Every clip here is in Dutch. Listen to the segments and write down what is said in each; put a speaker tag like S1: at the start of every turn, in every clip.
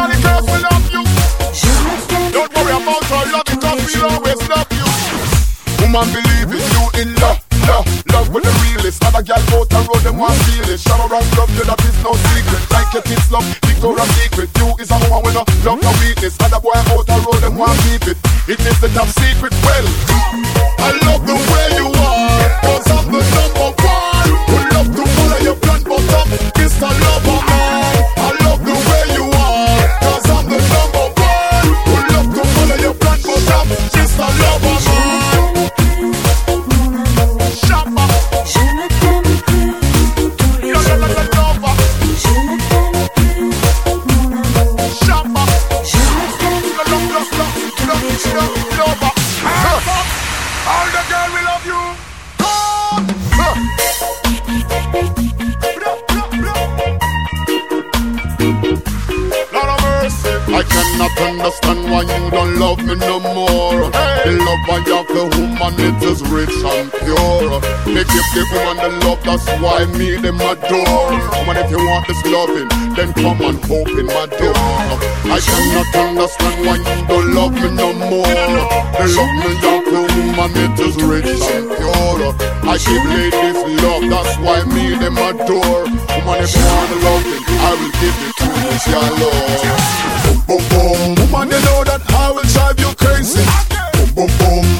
S1: Don't worry about our love because we'll always love you. Woman, believe it, you in love, love, love with the realest. Other gal out the road, them want feel it. Shower around love, you that is no secret. Like your kids love, Victoria's Secret. You is a woman with no love, no weakness. Other boy out the road, them want keep it. It is the top secret. Well, I love the way you are, cause I'm the number one. Who love to follow your plan, but uh, I'm Mr. Lover the woman, it is rich and pure. They give the woman the love, that's why me them adore. Woman, if you want this loving, then come and open my door. I cannot understand why you don't love me no more. The love me have the woman, it is rich and pure. I give ladies love, that's why me them adore. Woman, if you want loving, I will give it to you, your love. Boom, boom, boom. Woman, you know that I will drive you crazy. Boom, boom, boom.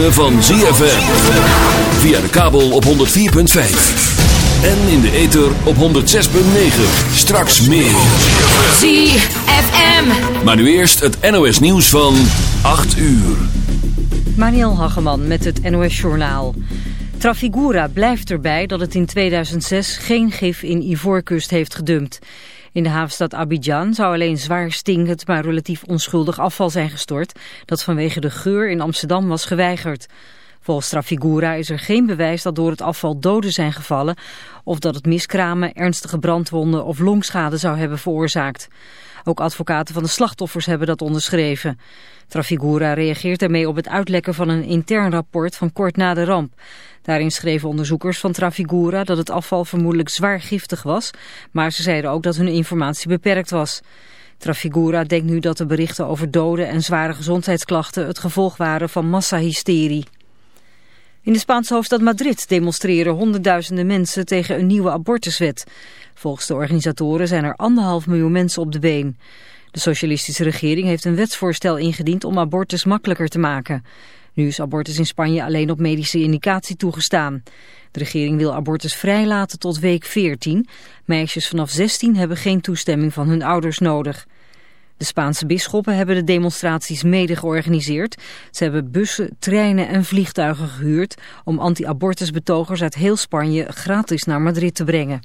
S2: Ritme van ZFM. Via de kabel op 104.5. En in de ether op 106.9. Straks meer.
S3: ZFM.
S2: Maar nu eerst het NOS nieuws van 8 uur.
S3: Mariel Hageman met het NOS Journaal. Trafigura blijft erbij dat het in 2006 geen gif in Ivoorkust heeft gedumpt. In de havenstad Abidjan zou alleen zwaar stinkend maar relatief onschuldig afval zijn gestort... dat vanwege de geur in Amsterdam was geweigerd. Volgens Trafigura is er geen bewijs dat door het afval doden zijn gevallen... of dat het miskramen, ernstige brandwonden of longschade zou hebben veroorzaakt. Ook advocaten van de slachtoffers hebben dat onderschreven. Trafigura reageert ermee op het uitlekken van een intern rapport van kort na de ramp. Daarin schreven onderzoekers van Trafigura dat het afval vermoedelijk zwaar giftig was, maar ze zeiden ook dat hun informatie beperkt was. Trafigura denkt nu dat de berichten over doden en zware gezondheidsklachten het gevolg waren van massahysterie. In de Spaanse hoofdstad Madrid demonstreren honderdduizenden mensen tegen een nieuwe abortuswet. Volgens de organisatoren zijn er anderhalf miljoen mensen op de been. De socialistische regering heeft een wetsvoorstel ingediend om abortus makkelijker te maken. Nu is abortus in Spanje alleen op medische indicatie toegestaan. De regering wil abortus vrijlaten tot week 14. Meisjes vanaf 16 hebben geen toestemming van hun ouders nodig. De Spaanse bisschoppen hebben de demonstraties mede georganiseerd. Ze hebben bussen, treinen en vliegtuigen gehuurd om anti-abortusbetogers uit heel Spanje gratis naar Madrid te brengen.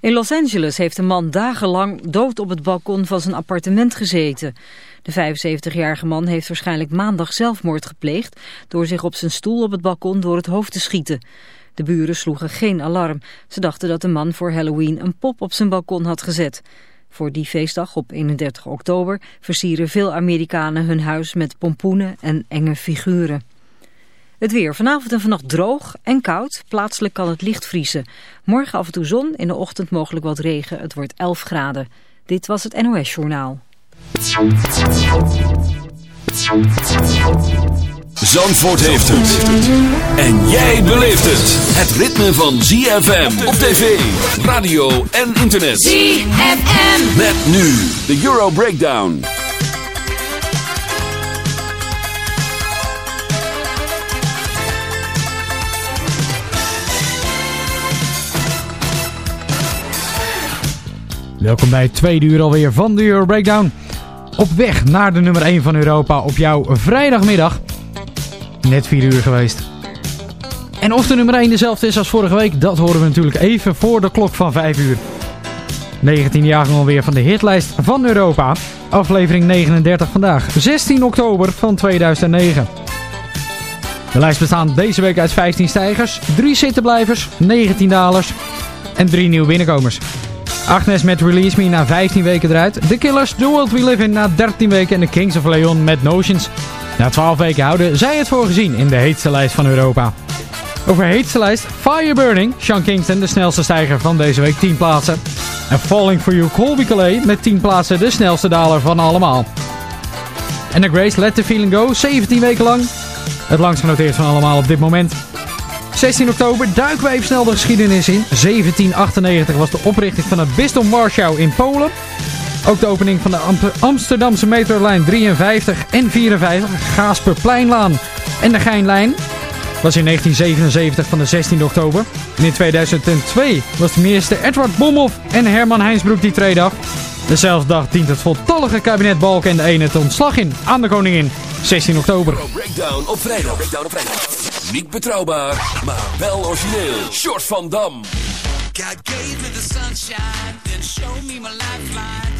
S3: In Los Angeles heeft een man dagenlang dood op het balkon van zijn appartement gezeten. De 75-jarige man heeft waarschijnlijk maandag zelfmoord gepleegd... door zich op zijn stoel op het balkon door het hoofd te schieten. De buren sloegen geen alarm. Ze dachten dat de man voor Halloween een pop op zijn balkon had gezet. Voor die feestdag op 31 oktober versieren veel Amerikanen hun huis met pompoenen en enge figuren. Het weer vanavond en vannacht droog en koud. Plaatselijk kan het licht vriezen. Morgen af en toe zon, in de ochtend mogelijk wat regen. Het wordt 11 graden. Dit was het NOS Journaal.
S2: Zandvoort heeft het. En jij beleeft het. Het ritme van ZFM op tv, radio en internet.
S4: ZFM.
S2: Met nu de Euro Breakdown.
S5: Welkom bij het tweede uur alweer van de Euro Breakdown. Op weg naar de nummer 1 van Europa op jouw vrijdagmiddag. Net 4 uur geweest. En of de nummer 1 dezelfde is als vorige week, dat horen we natuurlijk even voor de klok van 5 uur. 19 jaar alweer van de hitlijst van Europa. Aflevering 39 vandaag, 16 oktober van 2009. De lijst bestaat deze week uit 15 stijgers, 3 zittenblijvers, 19 dalers en 3 nieuwe binnenkomers. Agnes met Release Me na 15 weken eruit. The Killers, The World We Live In na 13 weken. En de Kings of Leon met Notions. Na 12 weken houden zij het voor gezien in de heetste lijst van Europa. Over heetste lijst Fire Burning. Sean Kingston, de snelste stijger van deze week, 10 plaatsen. En Falling For You, Colby Calais met 10 plaatsen, de snelste daler van allemaal. En de Grace, Let The Feeling Go, 17 weken lang. Het langst genoteerd van allemaal op dit moment. 16 oktober duiken we even snel de geschiedenis in. 1798 was de oprichting van het bisdom Warschau in Polen. Ook de opening van de Amsterdamse metrolijn 53 en 54, Gaasperpleinlaan en de Geinlijn was in 1977 van de 16 oktober. En in 2002 was de minister Edward Bomhoff en Herman Heinsbroek die treden af. Dezelfde dag dient het voltallige kabinet Balken en de ene te ontslag in aan de koningin. 16 oktober.
S2: Breakdown op vrijdag. Breakdown op vrijdag. Niet betrouwbaar, maar wel origineel. Short van Dam.
S6: God gave me the sunshine, then showed me my lifeline.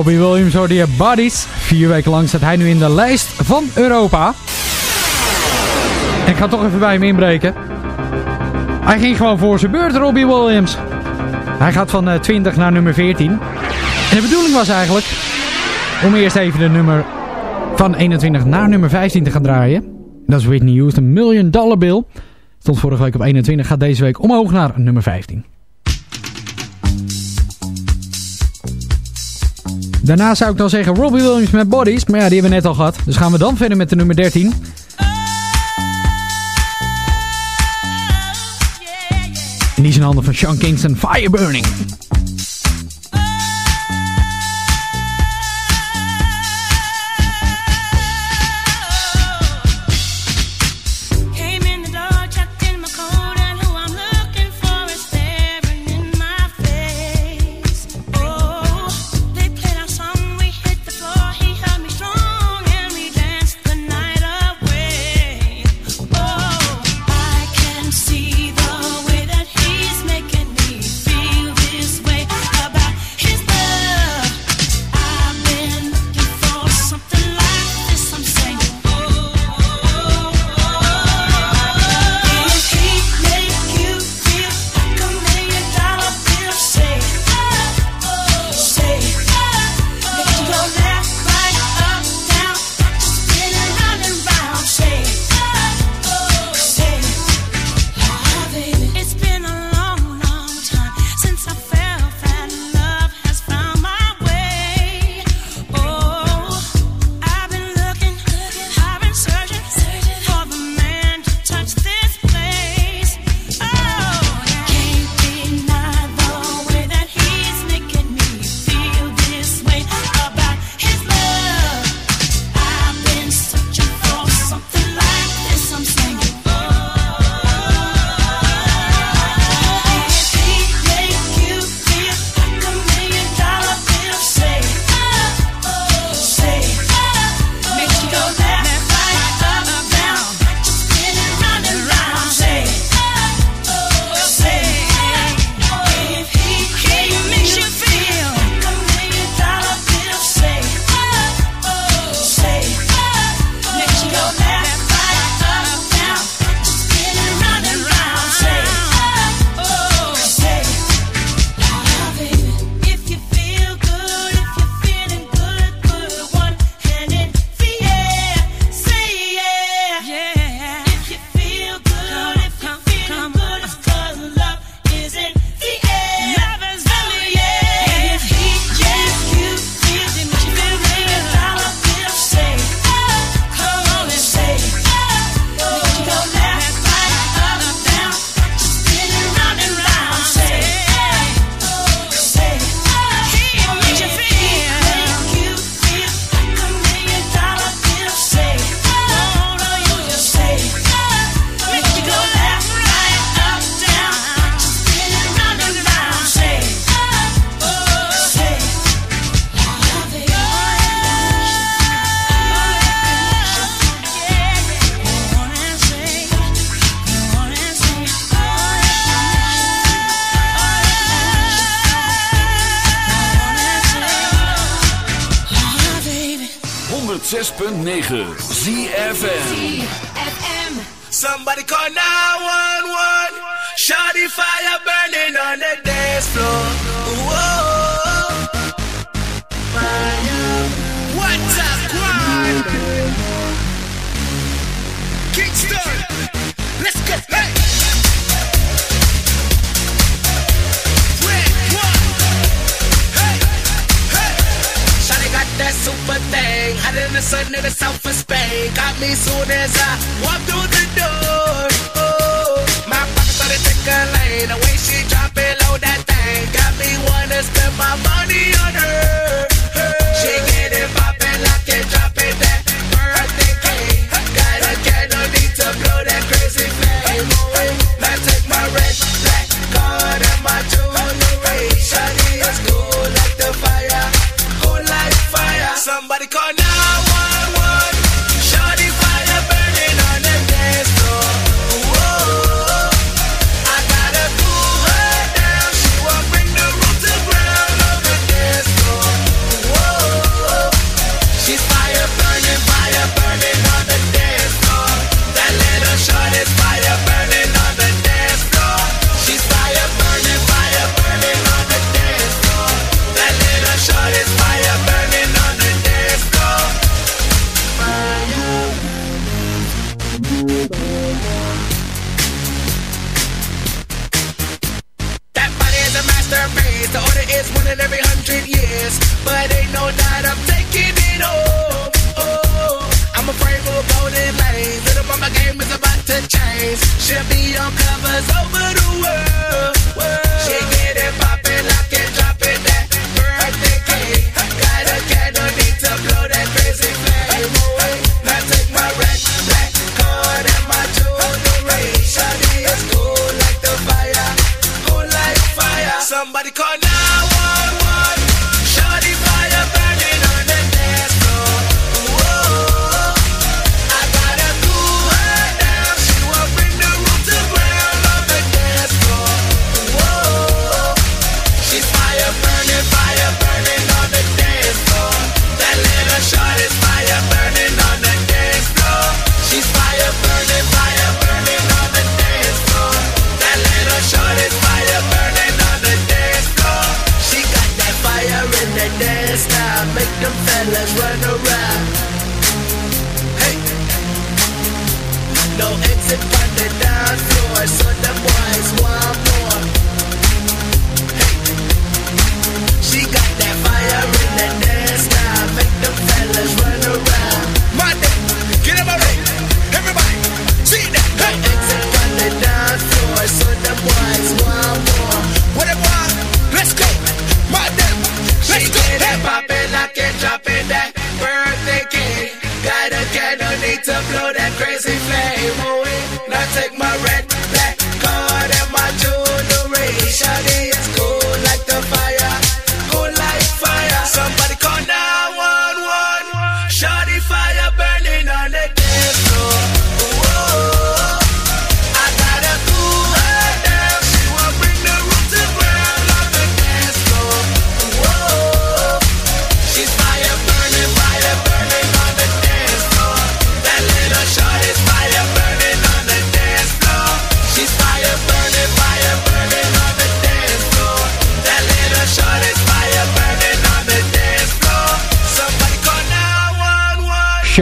S5: Robbie Williams hoorde je Bodies. Vier weken lang staat hij nu in de lijst van Europa. En ik ga toch even bij hem inbreken. Hij ging gewoon voor zijn beurt, Robbie Williams. Hij gaat van eh, 20 naar nummer 14. En de bedoeling was eigenlijk om eerst even de nummer van 21 naar nummer 15 te gaan draaien. Dat is Whitney Houston, Million Dollar Bill. Stond vorige week op 21, gaat deze week omhoog naar nummer 15. Daarna zou ik dan zeggen Robbie Williams met Bodies. Maar ja, die hebben we net al gehad. Dus gaan we dan verder met de nummer 13. En die is in handen van Sean
S7: Kingston, Fire Burning.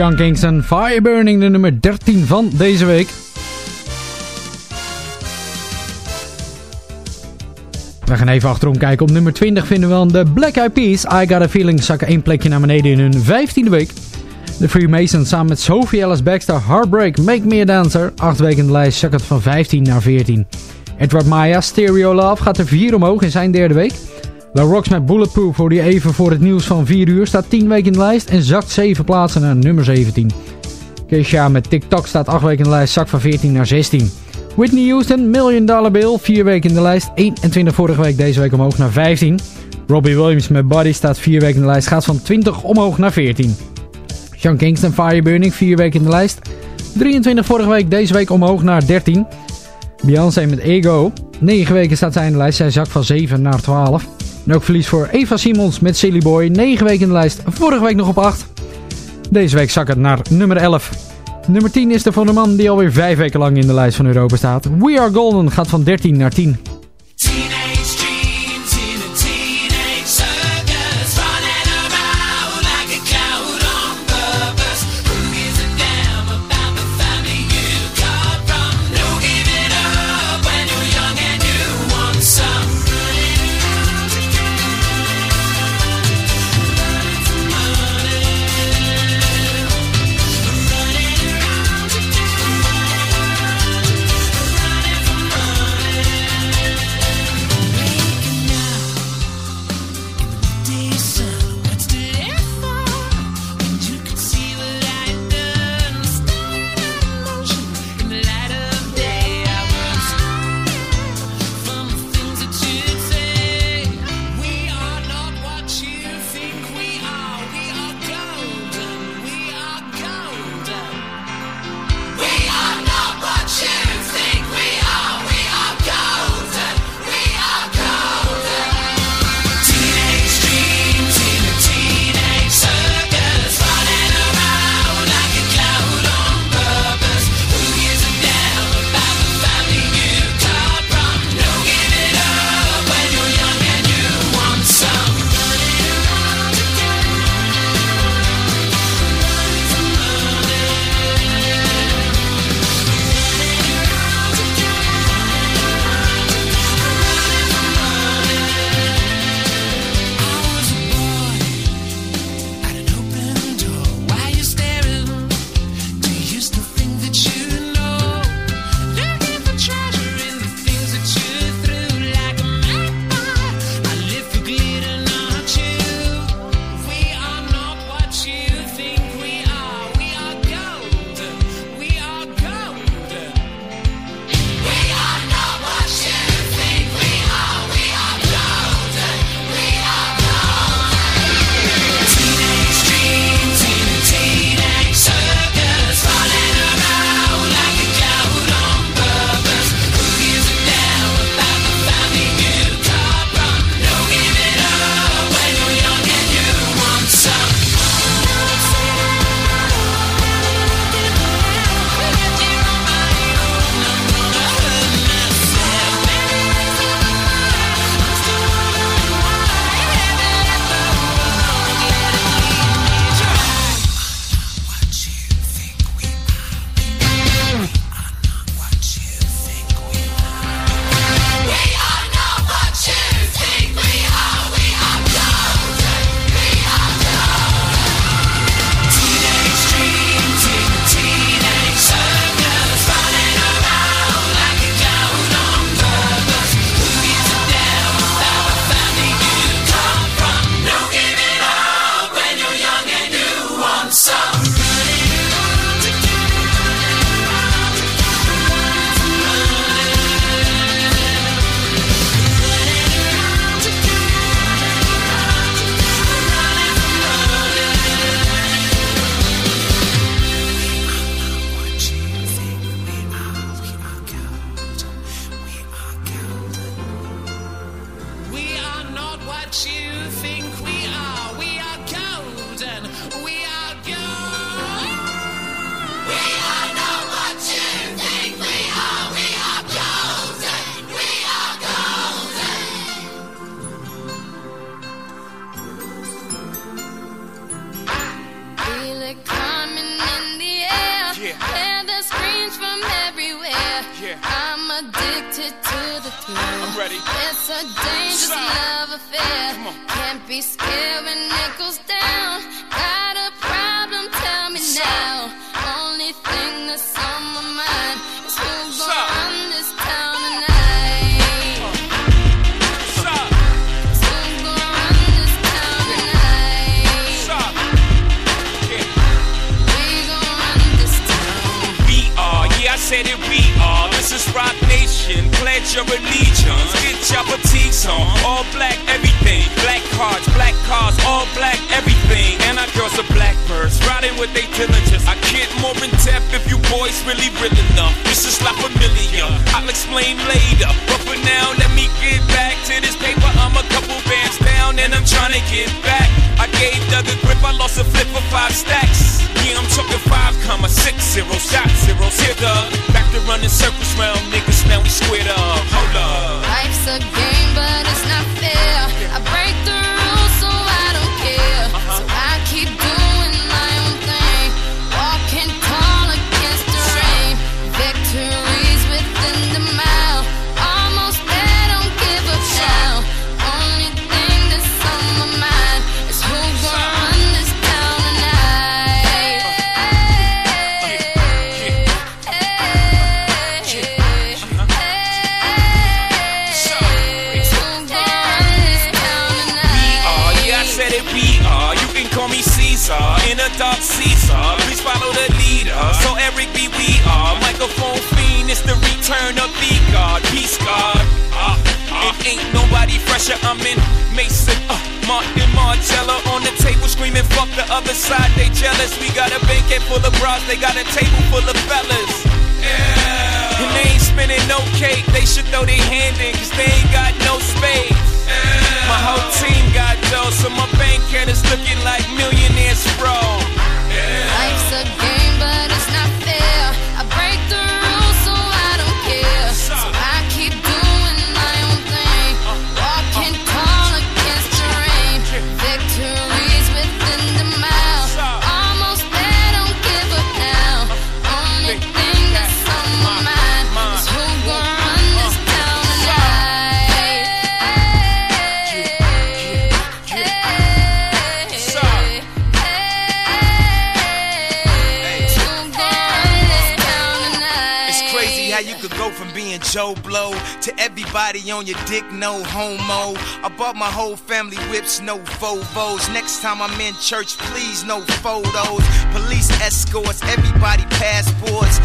S5: Young Kingston, Fireburning, de nummer 13 van deze week. We gaan even achterom kijken. Op nummer 20 vinden we dan de Black Eyed Peas. I Got A Feeling zakken één plekje naar beneden in hun 15e week. De Freemasons samen met Sophie Ellis Baxter, Heartbreak, Make Me A Dancer. 8 weken de lijst, zakken van 15 naar 14. Edward Maya, Stereo Love, gaat er 4 omhoog in zijn derde week. The Rocks met Bulletproof voor die even voor het nieuws van 4 uur. Staat 10 weken in de lijst en zakt 7 plaatsen naar nummer 17. Kesha met TikTok staat 8 weken in de lijst, zakt van 14 naar 16. Whitney Houston, Million Dollar Bill, 4 weken in de lijst. 21 vorige week, deze week omhoog naar 15. Robbie Williams met Buddy staat 4 weken in de lijst, gaat van 20 omhoog naar 14. Sean Kingston, Fireburning, 4 weken in de lijst. 23 vorige week, deze week omhoog naar 13. Beyoncé met Ego 9 weken staat zij in de lijst. Zij zakt van 7 naar 12. En ook verlies voor Eva Simons met Silly Boy. 9 weken in de lijst. Vorige week nog op 8.
S8: Deze week zak het naar nummer 11. Nummer 10 is er van de man die alweer 5 weken lang in de lijst van Europa staat. We Are Golden gaat van 13 naar 10.
S9: what you think we are. We are golden. We are gold. We are not what you think we are. We are golden. We are golden.
S10: Feel it coming in the air. Yeah. And the screams from everywhere. Yeah. I'm addicted to the thrill. I'm
S11: ready.
S10: It's a dangerous love affair. Can't be scared when it goes down. Got a problem? Tell me now. Only thing that's on my mind is who's gonna run this town tonight. Who's gonna run this town tonight? We gon' run this town.
S11: We are, yeah, I said it we are. This is Rock Nation. Pledge your allegiance y'all on. All black everything. Black cards, black cars, all black everything. And our girls are black birds riding with they diligence. I get more in depth if you boys really real enough. This is not familiar. I'll explain later. But for now, let me get back to this paper. I'm a couple bands down and I'm trying to get back. I gave Doug a grip, I lost a flip for five stacks. Yeah, I'm talking five comma six zero shot zeros. Here, dog. Back to running circles round niggas. Now we squared up. Hold up.
S10: Life's a game, but it's not fair. I break
S11: through. Other side, they jealous. We got a banquet full of bras, they got a table full of fellas. Yeah. And they ain't spinning no cake, they should throw their hand in, cause they ain't got no space. My whole team got dough, so my bank account is looking like millionaires, bro.
S10: Life's a game,
S12: Joe Blow to everybody on your dick, no homo. I bought my whole family whips, no Vovos. Next time I'm in church, please, no photos. Police escorts, everybody passports.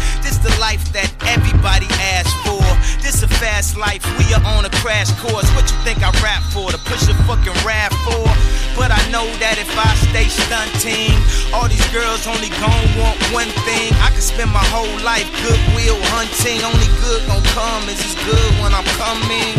S12: The life that everybody asks for. This a fast life, we are on a crash course. What you think I rap for? To push a fucking rap for? But I know that if I stay stunting, all these girls only gon' want one thing. I could spend my whole life goodwill hunting. Only good gon' come is as good when I'm coming.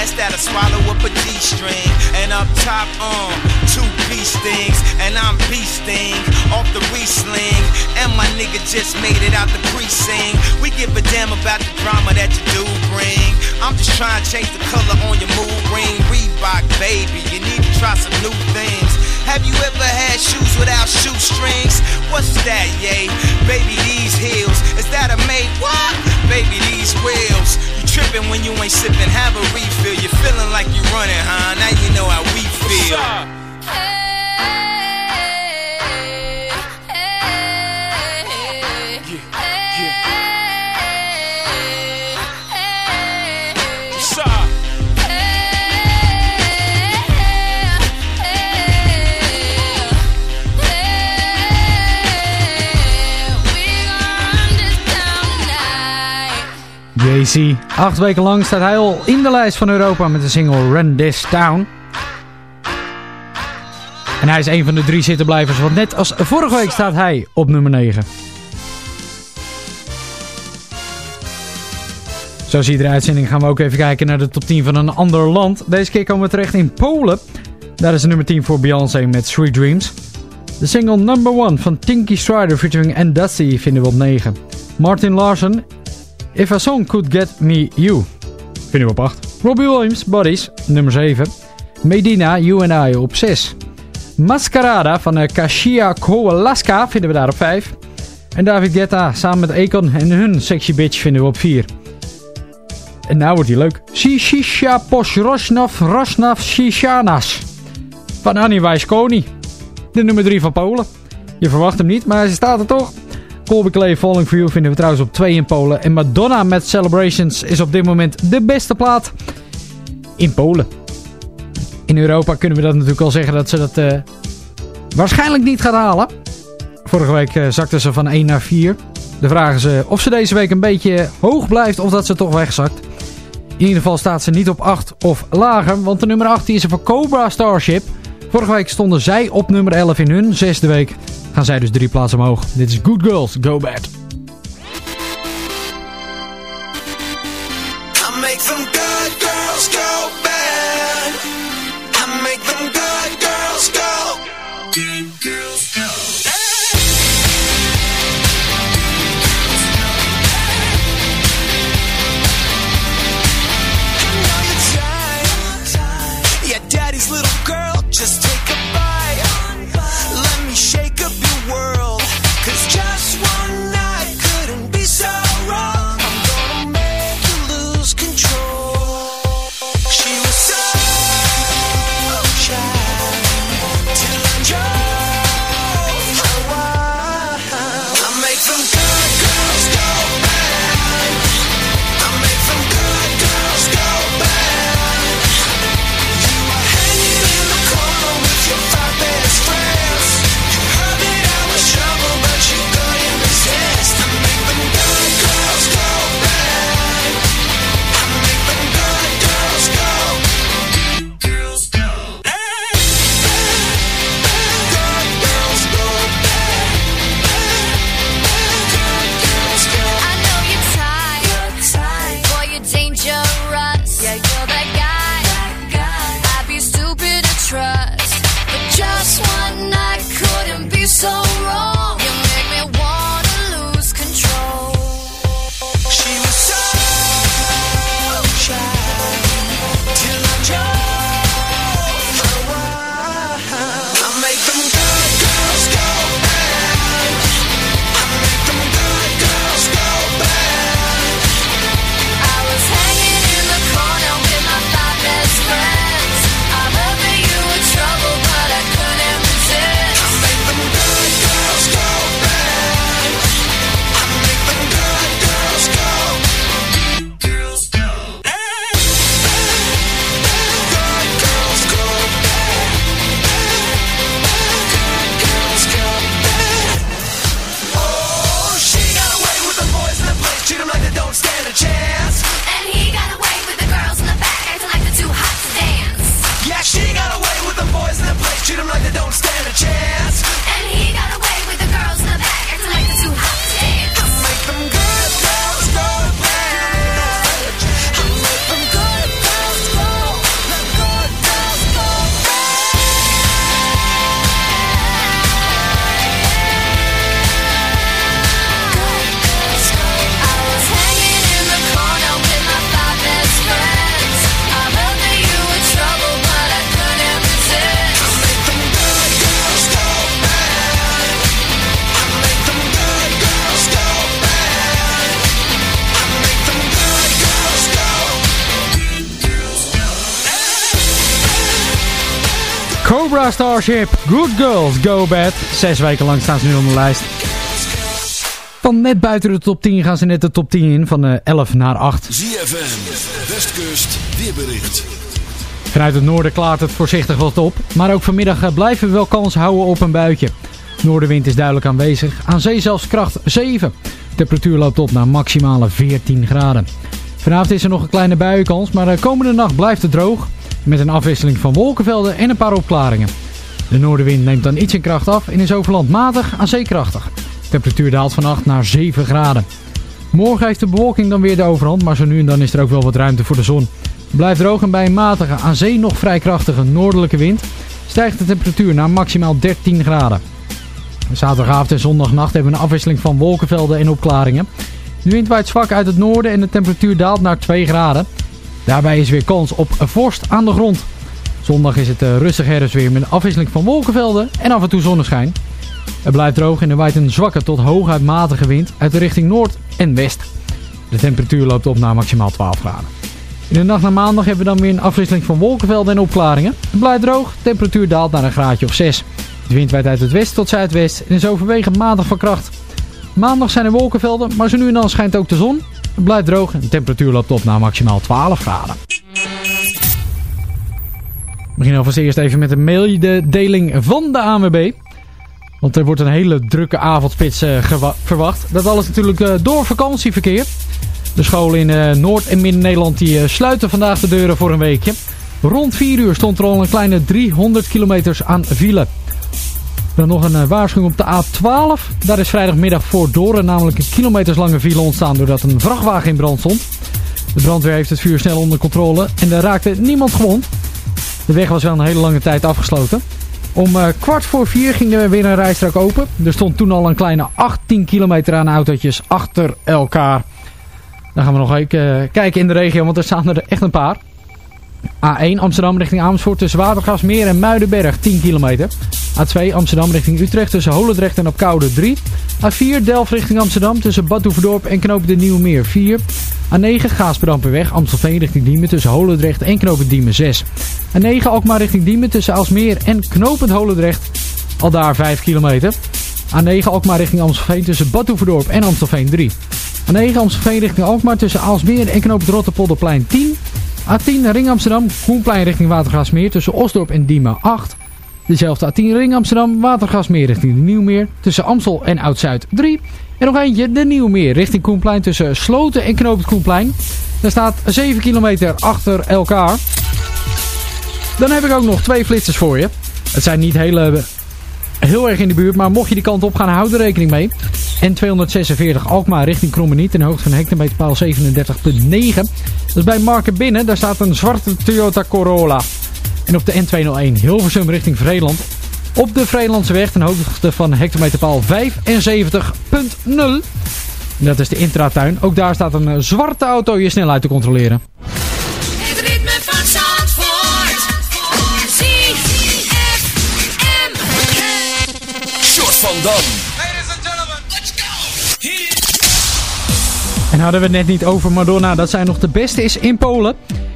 S12: Ass that'll swallow up a G-string. And up top, um, two beast things. And I'm beasting off the re-sling. And my nigga just made it out the precinct. We give a damn about the drama that you do bring. I'm just trying to change the color on your mood ring. Reebok, baby, you need to try some new things. Have you ever had shoes without shoestrings? What's that, yay? Baby, these heels. Is that a made what? Baby, these wheels. You tripping when you ain't sipping, have a refill. You're feeling like you're running, huh? Now you know how we feel.
S5: JC. Acht weken lang staat hij al in de lijst van Europa met de single Run This Town. En hij is een van de drie zittenblijvers, want net als vorige week staat hij op nummer 9. Zoals iedere uitzending gaan we ook even kijken naar de top 10 van een ander land. Deze keer komen we terecht in Polen. Daar is nummer 10 voor Beyoncé met Sweet Dreams. De single Number 1 van Tinky Strider featuring Dusty vinden we op 9. Martin Larsen, If a Song Could Get Me You, vinden we op 8. Robbie Williams, Bodies, nummer 7. Medina, You and I op 6. Mascarada van uh, Kashia Kowalaska vinden we daar op 5. En David Guetta samen met Akon en hun Sexy Bitch vinden we op 4. En nou wordt hij leuk. Shishisha Poshrosnov Rosnav Shishanas. Van Annie Wijskoni. De nummer 3 van Polen. Je verwacht hem niet, maar hij staat er toch. Colby Falling For You vinden we trouwens op 2 in Polen. En Madonna met Celebrations is op dit moment de beste plaat in Polen. In Europa kunnen we dat natuurlijk al zeggen dat ze dat eh, waarschijnlijk niet gaat halen. Vorige week eh, zakte ze van 1 naar 4. De vraag is eh, of ze deze week een beetje hoog blijft of dat ze toch wegzakt. In ieder geval staat ze niet op 8 of lager, want de nummer 8 is er voor Cobra Starship. Vorige week stonden zij op nummer 11 in hun zesde week. Gaan zij dus drie plaatsen omhoog. Dit is Good Girls, Go Bad.
S12: I make so
S5: wrong. Starship. Good Girls Go Bad. Zes weken lang staan ze nu op de lijst. Van net buiten de top 10 gaan ze net de top 10 in. Van eh, 11 naar 8.
S2: ZFM, Westkust, weerbericht.
S5: Vanuit het noorden klaart het voorzichtig wat op. Maar ook vanmiddag eh, blijven we wel kans houden op een buitje. Noordenwind is duidelijk aanwezig. Aan zee zelfs kracht 7. Temperatuur loopt op naar maximale 14 graden. Vanavond is er nog een kleine buienkans. Maar de komende nacht blijft het droog. Met een afwisseling van wolkenvelden en een paar opklaringen. De noordenwind neemt dan iets in kracht af en is over land matig aan zee krachtig. Temperatuur daalt vannacht naar 7 graden. Morgen heeft de bewolking dan weer de overhand, maar zo nu en dan is er ook wel wat ruimte voor de zon. Blijft droog en bij een matige, aan zee nog vrij krachtige noordelijke wind stijgt de temperatuur naar maximaal 13 graden. Zaterdagavond en zondagnacht hebben we een afwisseling van wolkenvelden en opklaringen. De wind waait zwak uit het noorden en de temperatuur daalt naar 2 graden. Daarbij is weer kans op vorst aan de grond. Zondag is het eh, rustig herfstweer met een afwisseling van wolkenvelden en af en toe zonneschijn. Het blijft droog en er waait een zwakke tot hooguit matige wind uit de richting noord en west. De temperatuur loopt op naar maximaal 12 graden. In de nacht naar maandag hebben we dan weer een afwisseling van wolkenvelden en opklaringen. Het blijft droog, de temperatuur daalt naar een graadje of 6. De wind waait uit het west tot zuidwest en is overwegend matig van kracht. Maandag zijn er wolkenvelden, maar zo nu en dan schijnt ook de zon. Het blijft droog en de temperatuur loopt op naar maximaal 12 graden. We beginnen alvast eerst even met een mededeling van de ANWB. Want er wordt een hele drukke avondspits eh, verwacht. Dat alles natuurlijk eh, door vakantieverkeer. De scholen in eh, Noord- en Midden-Nederland sluiten vandaag de deuren voor een weekje. Rond 4 uur stond er al een kleine 300 kilometers aan file. Dan nog een waarschuwing op de A12. Daar is vrijdagmiddag voor Doren namelijk een kilometerslange file ontstaan doordat een vrachtwagen in brand stond. De brandweer heeft het vuur snel onder controle en er raakte niemand gewond. De weg was wel een hele lange tijd afgesloten. Om eh, kwart voor vier ging er weer een rijstrook open. Er stond toen al een kleine 18 kilometer aan autootjes achter elkaar. Dan gaan we nog even eh, kijken in de regio, want er staan er echt een paar. A1 Amsterdam richting Amersfoort tussen Watergasmeer en Muidenberg 10 kilometer. A2 Amsterdam richting Utrecht tussen Holendrecht en Opkoude 3. A4 Delft richting Amsterdam tussen Bad Oeverdorp en Knoop de Nieuwmeer 4. A9 Gaasperdamperweg Amstelveen richting Diemen tussen Holendrecht en Knopend Diemen 6. A9 Alkmaar richting Diemen tussen Alsmeer en Knopend Holendrecht. Al daar 5 kilometer. A9 Alkmaar richting Amstelveen tussen Bad Oeverdorp en Amstelveen 3. A9 Amstelveen richting Alkmaar tussen Aalsmeer en Knopend Rotterpolderplein 10. A10 Ring Amsterdam, Groenplein richting Watergasmeer tussen Osdorp en Diemen 8. Dezelfde A10 Ring Amsterdam, Watergasmeer richting de Nieuwmeer tussen Amstel en Oud-Zuid 3. En nog eentje, de Nieuwmeer richting Koenplein tussen Sloten en Knoopend Koenplein. Daar staat 7 kilometer achter elkaar. Dan heb ik ook nog twee flitsers voor je. Het zijn niet hele, heel erg in de buurt, maar mocht je die kant op gaan, houd er rekening mee. N246 Alkmaar richting Krommeniet, een hoogte van hectometerpaal 37.9. Dat is bij Marken Binnen, daar staat een zwarte Toyota Corolla. En op de N201 Hilversum richting Vreeland. Op de Vreelandseweg een hoogte van hectometerpaal 75.0. En dat is de intratuin. Ook daar staat een eh, zwarte auto je snelheid te controleren.
S2: Dam.
S5: En hadden we het net niet over Madonna, dat zij nog de beste is in Polen.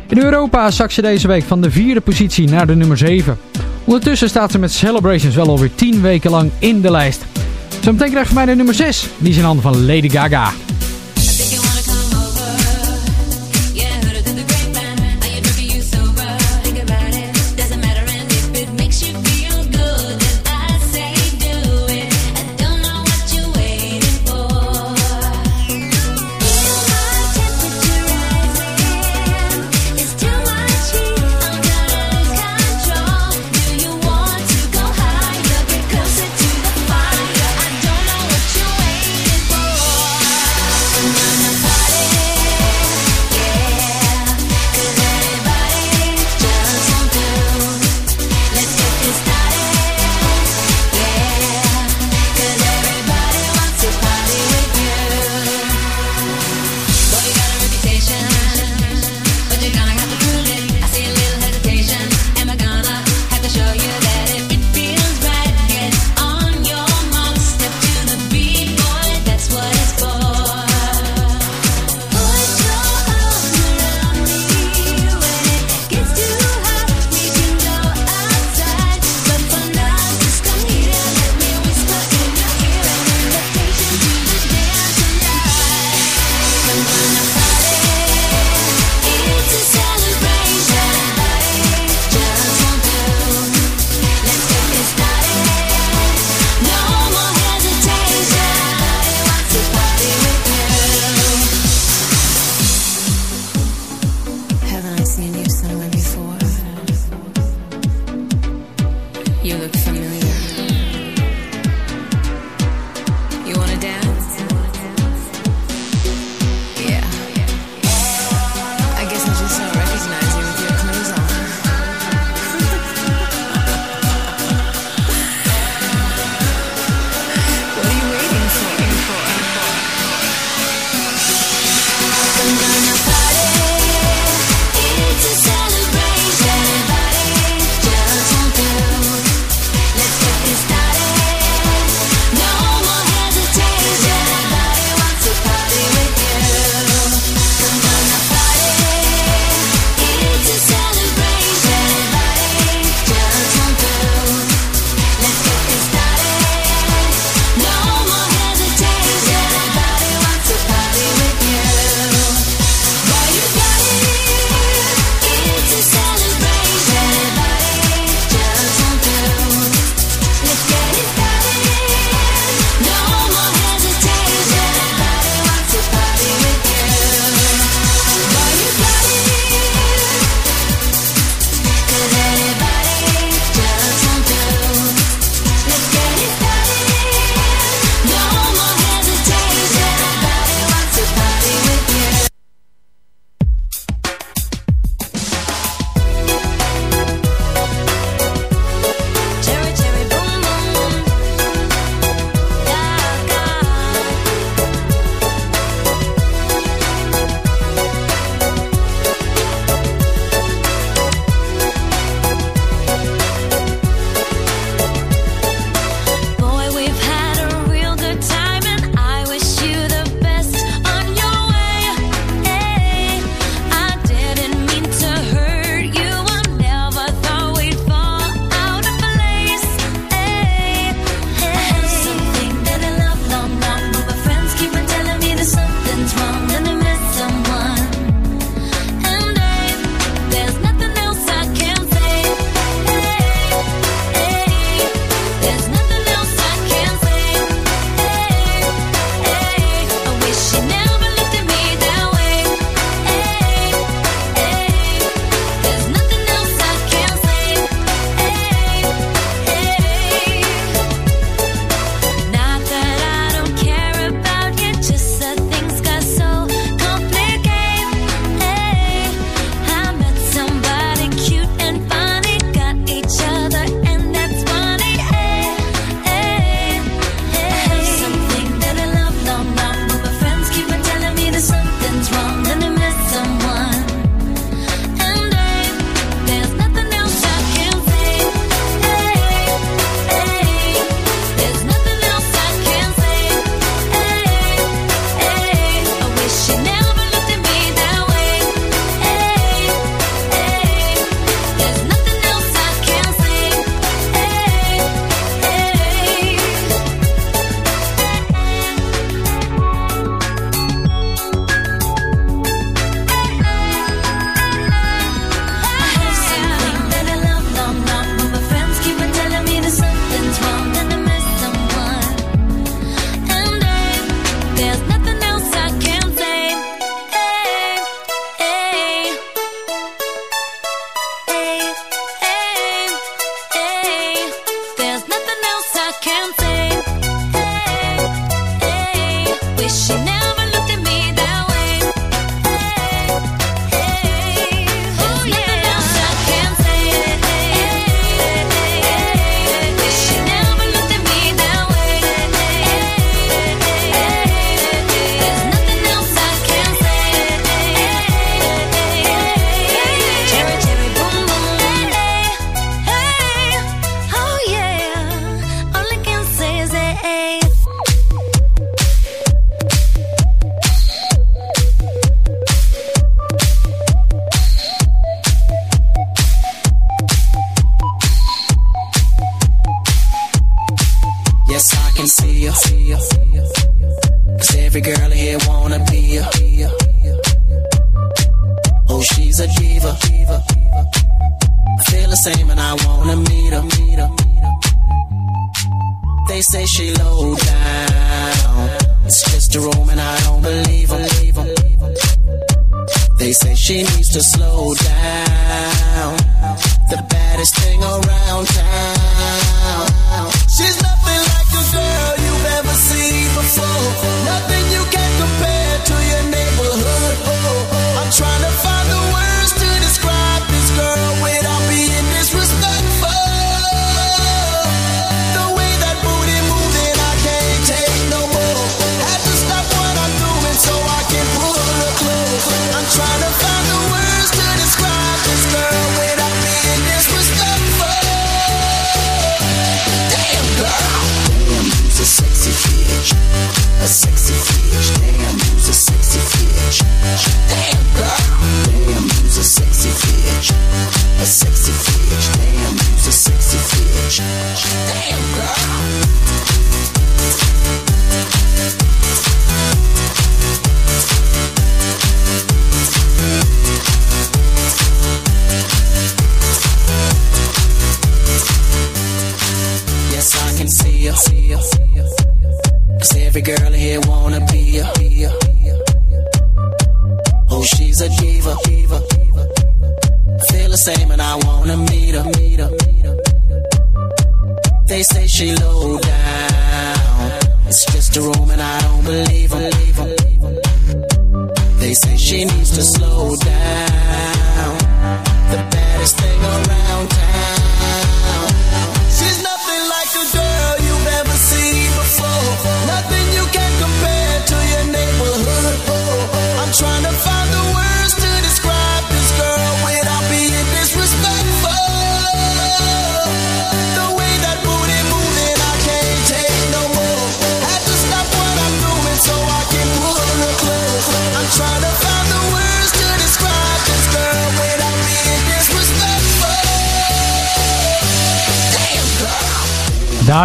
S5: In Europa zak ze deze week van de vierde positie naar de nummer 7. Ondertussen staat ze met Celebrations wel alweer 10 weken lang in de lijst. Zometeen krijgt voor mij de nummer 6. Die is in handen van Lady Gaga.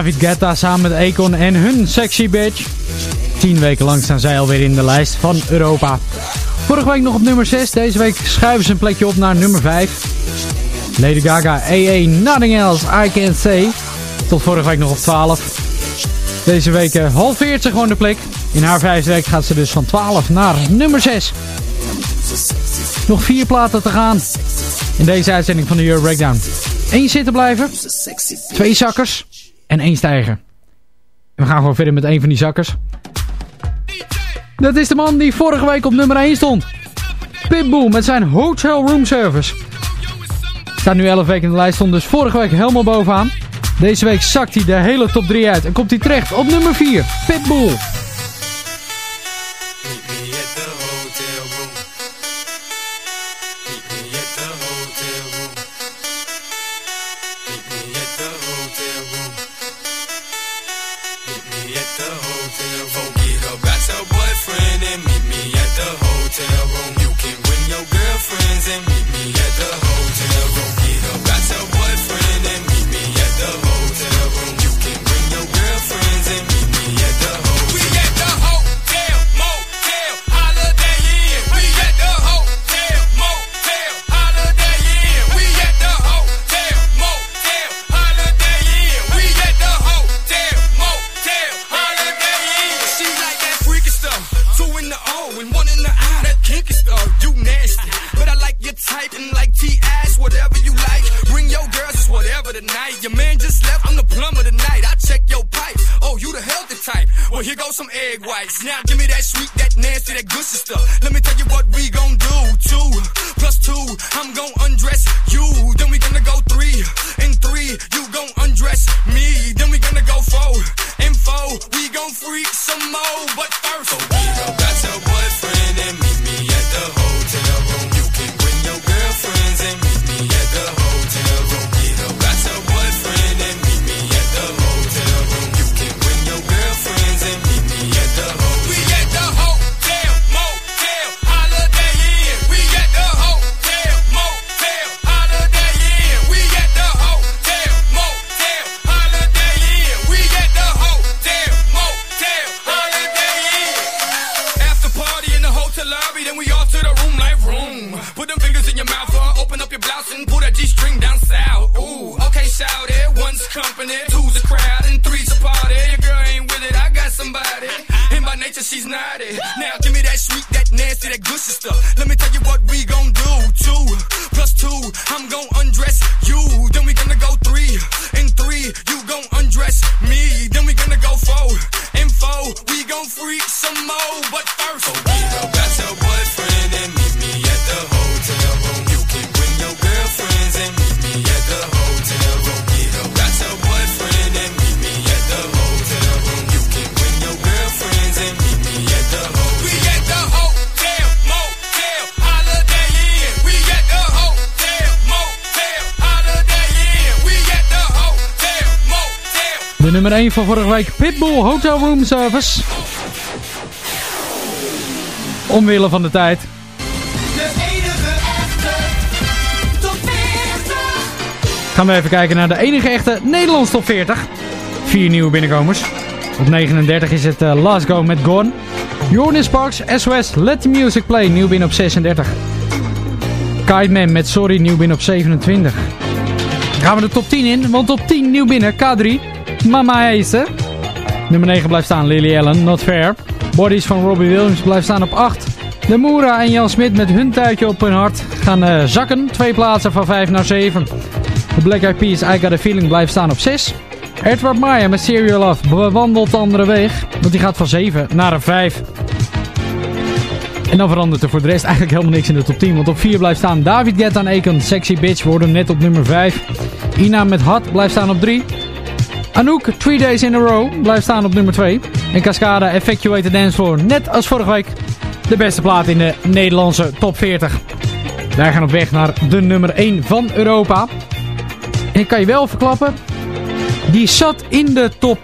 S13: David Guetta samen met Akon en hun Sexy Bitch. Tien weken lang staan zij alweer in de lijst van Europa. Vorige week nog op nummer 6. Deze week schuiven ze een plekje op naar nummer 5. Lady Gaga, AA, Nothing Else, I Can't Say. Tot vorige week nog op 12. Deze week eh, halveert ze gewoon de plek. In haar vijfde week gaat ze dus van 12 naar nummer 6. Nog vier platen te gaan in deze uitzending van de Euro Breakdown. Eén zitten blijven, twee zakkers en één stijger. We gaan gewoon verder met één van die zakkers. Dat is de man die vorige week op nummer 1 stond. Pitbull met zijn Hotel Room Service. Staat nu 11 weken in de lijst, stond dus vorige week helemaal bovenaan. Deze week zakt hij de hele top 3 uit en komt hij terecht op nummer 4. Pitbull. Company, two's a crowd, and three's a party. Your girl ain't with it, I got somebody. And by nature, she's naughty.
S5: Nummer 1 van vorige week, Pitbull Hotel Room Service. Omwille van de tijd.
S7: De enige echte top 40.
S5: Gaan we even kijken naar de enige echte Nederlands top 40. Vier nieuwe binnenkomers. Op 39 is het eh, Last Go met Gone. Jonas Sparks, SOS, Let the Music Play, nieuw binnen op 36. Kite Man met Sorry, nieuw binnen op 27. Gaan we de top 10 in, want op 10 nieuw binnen, K3, Mama Heese. Nummer 9 blijft staan, Lily Allen, Not Fair. Bodies van Robbie Williams blijft staan op 8. De Moera en Jan Smit met hun tuitje op hun hart gaan eh, zakken. Twee plaatsen van 5 naar 7. De Black Eyed Peas, I Got A Feeling blijft staan op 6. Edward Maya met Serial Love bewandelt de andere weg. Want die gaat van 7 naar een 5. En dan verandert er voor de rest eigenlijk helemaal niks in de top 10. Want op 4 blijft staan David Guetta en Akon, Sexy Bitch, worden net op nummer 5. Ina met Hot blijft staan op 3. Anouk, 3 Days in a Row, blijft staan op nummer 2. En Cascada, Effectuate the Dance Floor, net als vorige week. De beste plaat in de Nederlandse top 40. Wij gaan op weg naar de nummer 1 van Europa. En ik kan je wel verklappen, die zat in de top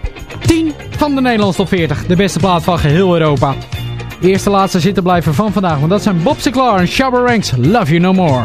S5: 10 van de Nederlandse top 40. De beste plaat van geheel Europa. Eerste laatste zitten blijven van vandaag, want dat zijn Bob Sinclair en Shabba Ranks, Love You No More.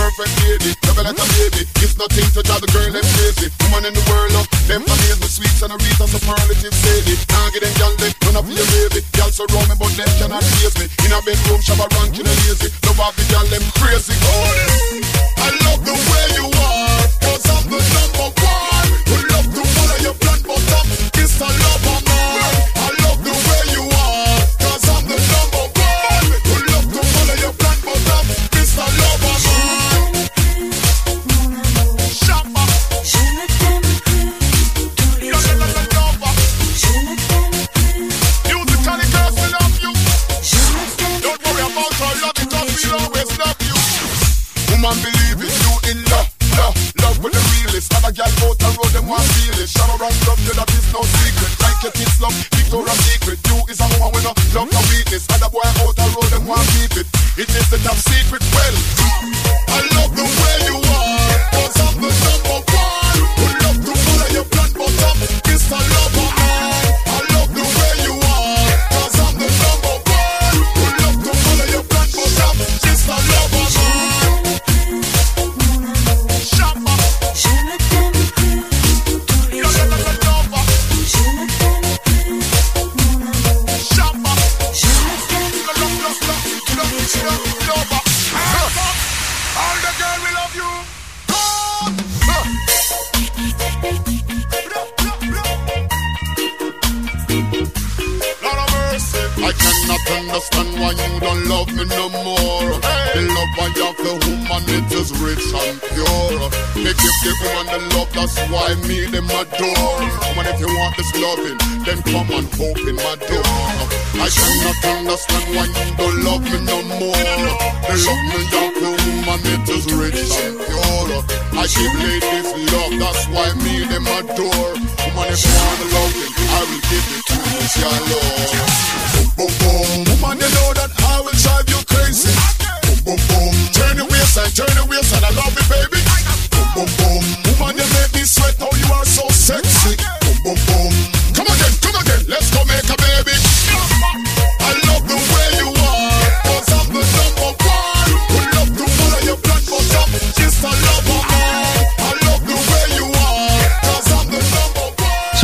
S1: perfect lady. Love like a baby. It's nothing to drive the girl them crazy. Woman in the world, love them amaze me. Sweet and a Rita, superlative sadie. Can't get them gal, they none of your baby. Gal surround me, but them cannot chase me. In a bedroom, shabba ranking and lazy. Love off the gal, them crazy. Oh, I love the way you are. Cause I'm the number one. Who love to follow your plan, but uh, up. It's a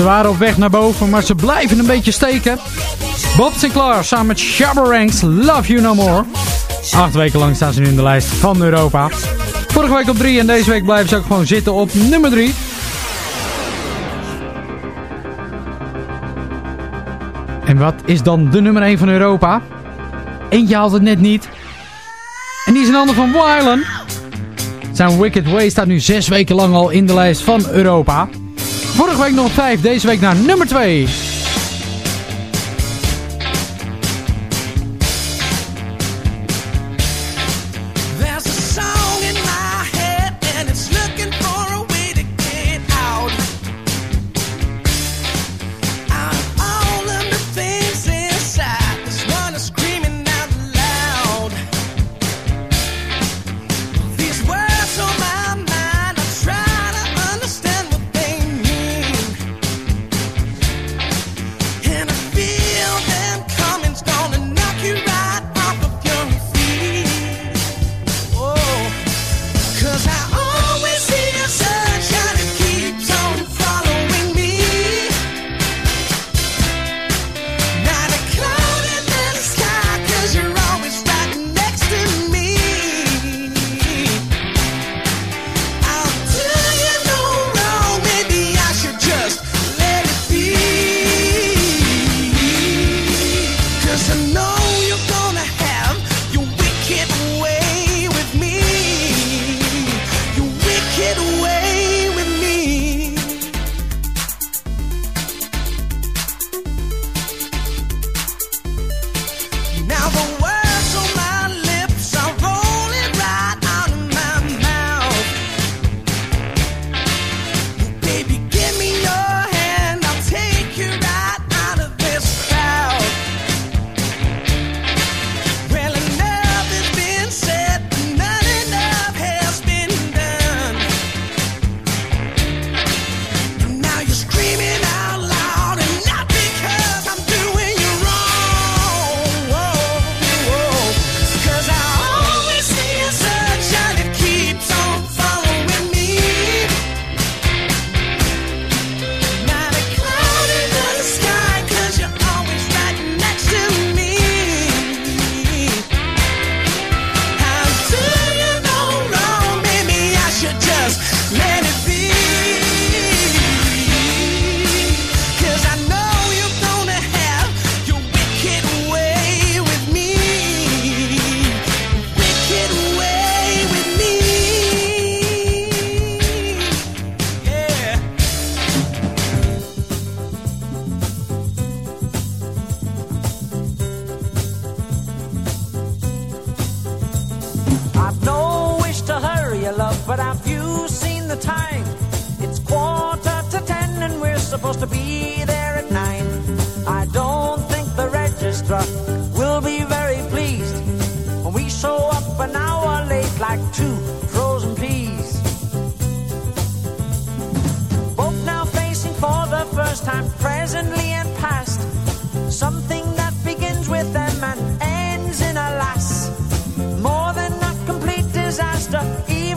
S14: waren op weg naar boven, maar ze blijven een beetje steken. Bob Sinclair samen met Shabba Ranks, Love You No More. Acht weken lang staan ze nu in de lijst van Europa. Vorige week op 3 en deze week blijven ze ook gewoon zitten op nummer 3. En wat is dan de nummer 1 van Europa? Eentje haalt het net niet. En die is een ander van Wylan. Zijn Wicked Way staat nu zes weken lang al in de lijst van Europa. Vorige week nog op 5, deze week naar nummer 2.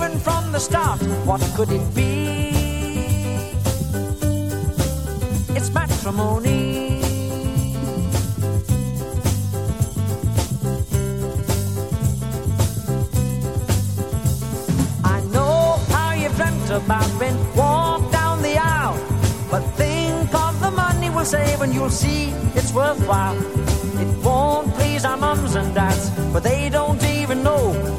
S15: even from the start, what could it be? It's matrimony. I know how you've dreamt about when walk down the aisle, but think of the money we'll save and you'll see it's worthwhile. It won't please our mums and dads, but they don't even know